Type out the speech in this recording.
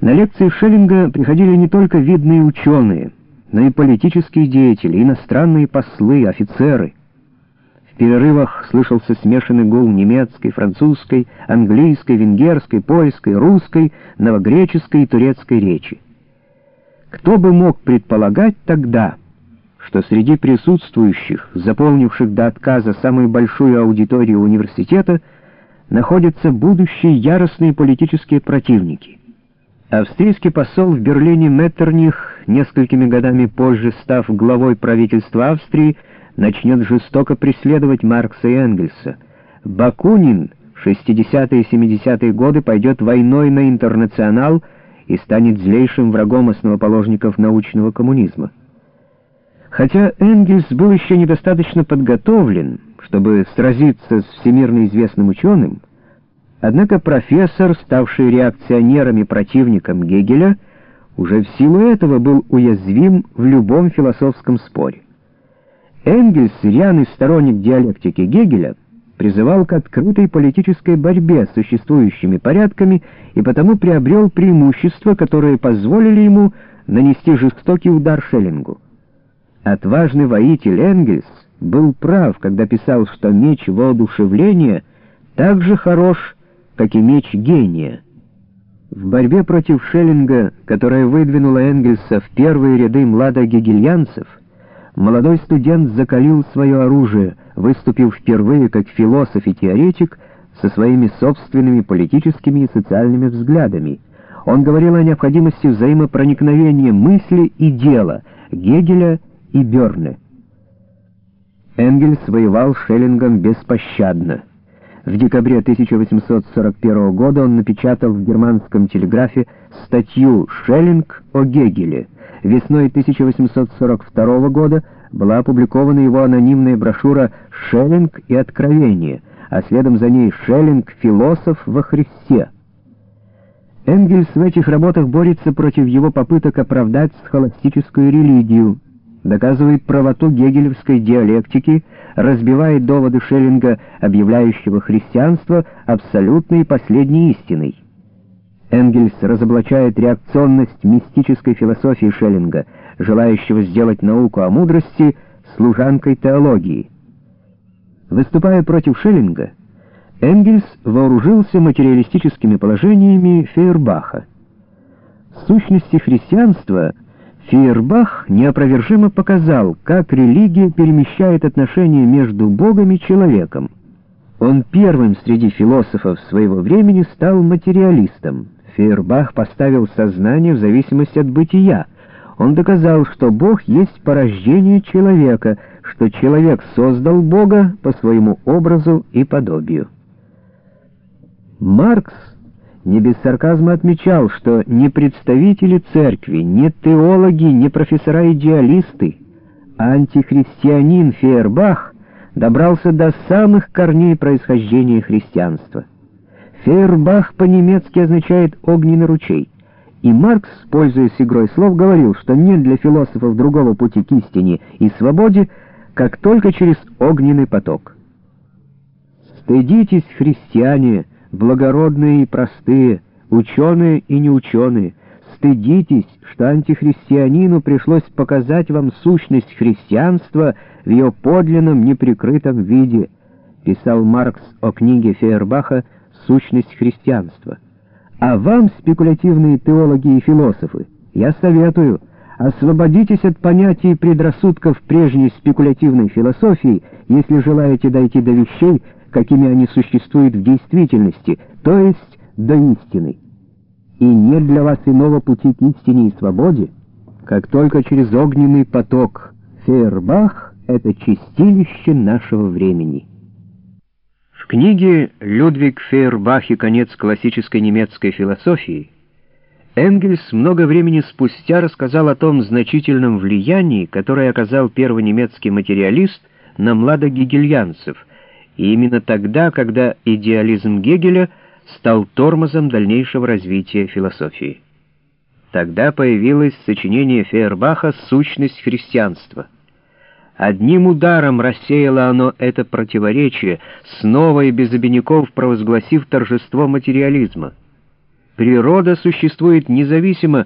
На лекции Шеллинга приходили не только видные ученые, но и политические деятели, иностранные послы, офицеры. В перерывах слышался смешанный гул немецкой, французской, английской, венгерской, польской, русской, новогреческой и турецкой речи. Кто бы мог предполагать тогда, что среди присутствующих, заполнивших до отказа самую большую аудиторию университета, находятся будущие яростные политические противники. Австрийский посол в Берлине Меттерних, несколькими годами позже став главой правительства Австрии, начнет жестоко преследовать Маркса и Энгельса. Бакунин в 60-е и 70-е годы пойдет войной на интернационал и станет злейшим врагом основоположников научного коммунизма. Хотя Энгельс был еще недостаточно подготовлен, чтобы сразиться с всемирно известным ученым, Однако профессор, ставший реакционером и противником Гегеля, уже в силу этого был уязвим в любом философском споре. Энгельс, рьяный сторонник диалектики Гегеля, призывал к открытой политической борьбе с существующими порядками и потому приобрел преимущества, которые позволили ему нанести жестокий удар Шеллингу. Отважный воитель Энгельс был прав, когда писал, что меч воодушевления так же хорош, как и меч гения. В борьбе против Шеллинга, которая выдвинула Энгельса в первые ряды младогегельянцев, молодой студент закалил свое оружие, выступив впервые как философ и теоретик со своими собственными политическими и социальными взглядами. Он говорил о необходимости взаимопроникновения мысли и дела Гегеля и Бёрне. Энгельс воевал Шеллингом беспощадно. В декабре 1841 года он напечатал в германском телеграфе статью «Шеллинг о Гегеле». Весной 1842 года была опубликована его анонимная брошюра «Шеллинг и откровение», а следом за ней «Шеллинг. Философ во Христе». Энгельс в этих работах борется против его попыток оправдать схоластическую религию, доказывает правоту гегелевской диалектики, разбивает доводы Шеллинга, объявляющего христианство абсолютной последней истиной. Энгельс разоблачает реакционность мистической философии Шеллинга, желающего сделать науку о мудрости служанкой теологии. Выступая против Шеллинга, Энгельс вооружился материалистическими положениями Фейербаха. Сущности христианства — Фейербах неопровержимо показал, как религия перемещает отношения между Богом и человеком. Он первым среди философов своего времени стал материалистом. Фейербах поставил сознание в зависимости от бытия. Он доказал, что Бог есть порождение человека, что человек создал Бога по своему образу и подобию. Маркс не без сарказма отмечал, что ни представители церкви, ни теологи, ни профессора-идеалисты, а антихристианин Фейербах добрался до самых корней происхождения христианства. Фейербах по-немецки означает «огненный ручей», и Маркс, пользуясь игрой слов, говорил, что нет для философов другого пути к истине и свободе, как только через огненный поток. «Стыдитесь, христиане!» Благородные и простые, ученые и неученые, стыдитесь, что антихристианину пришлось показать вам сущность христианства в ее подлинном неприкрытом виде, писал Маркс о книге Фейербаха «Сущность христианства». А вам, спекулятивные теологи и философы, я советую, освободитесь от понятий предрассудков прежней спекулятивной философии, если желаете дойти до вещей, какими они существуют в действительности, то есть до истины. И нет для вас иного пути к истине и свободе, как только через огненный поток Фейербах — это чистилище нашего времени. В книге «Людвиг Фейербах и конец классической немецкой философии» Энгельс много времени спустя рассказал о том значительном влиянии, которое оказал первый немецкий материалист на младогегельянцев — и именно тогда, когда идеализм Гегеля стал тормозом дальнейшего развития философии. Тогда появилось сочинение Фейербаха «Сущность христианства». Одним ударом рассеяло оно это противоречие, снова и без обиняков провозгласив торжество материализма. Природа существует независимо